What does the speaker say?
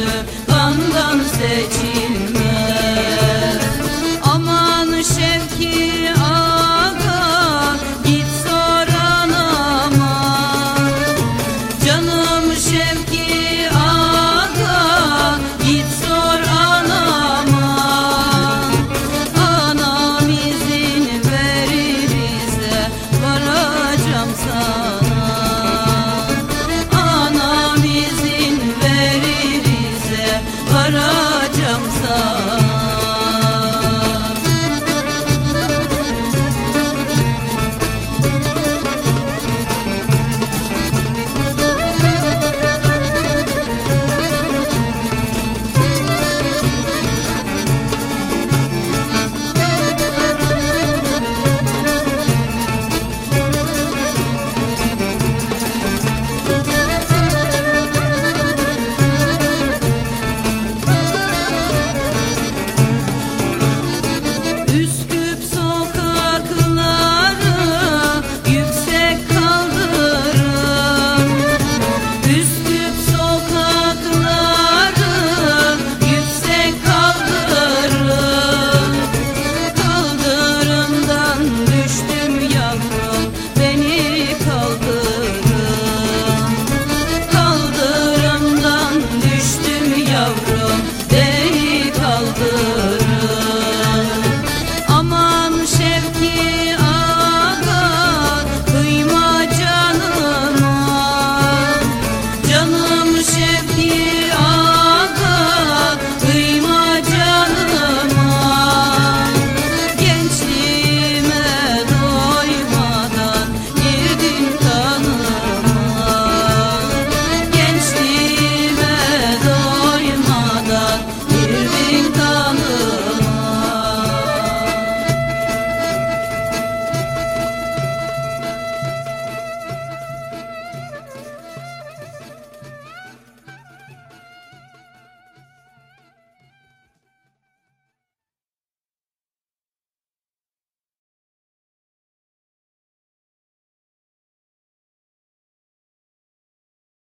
love.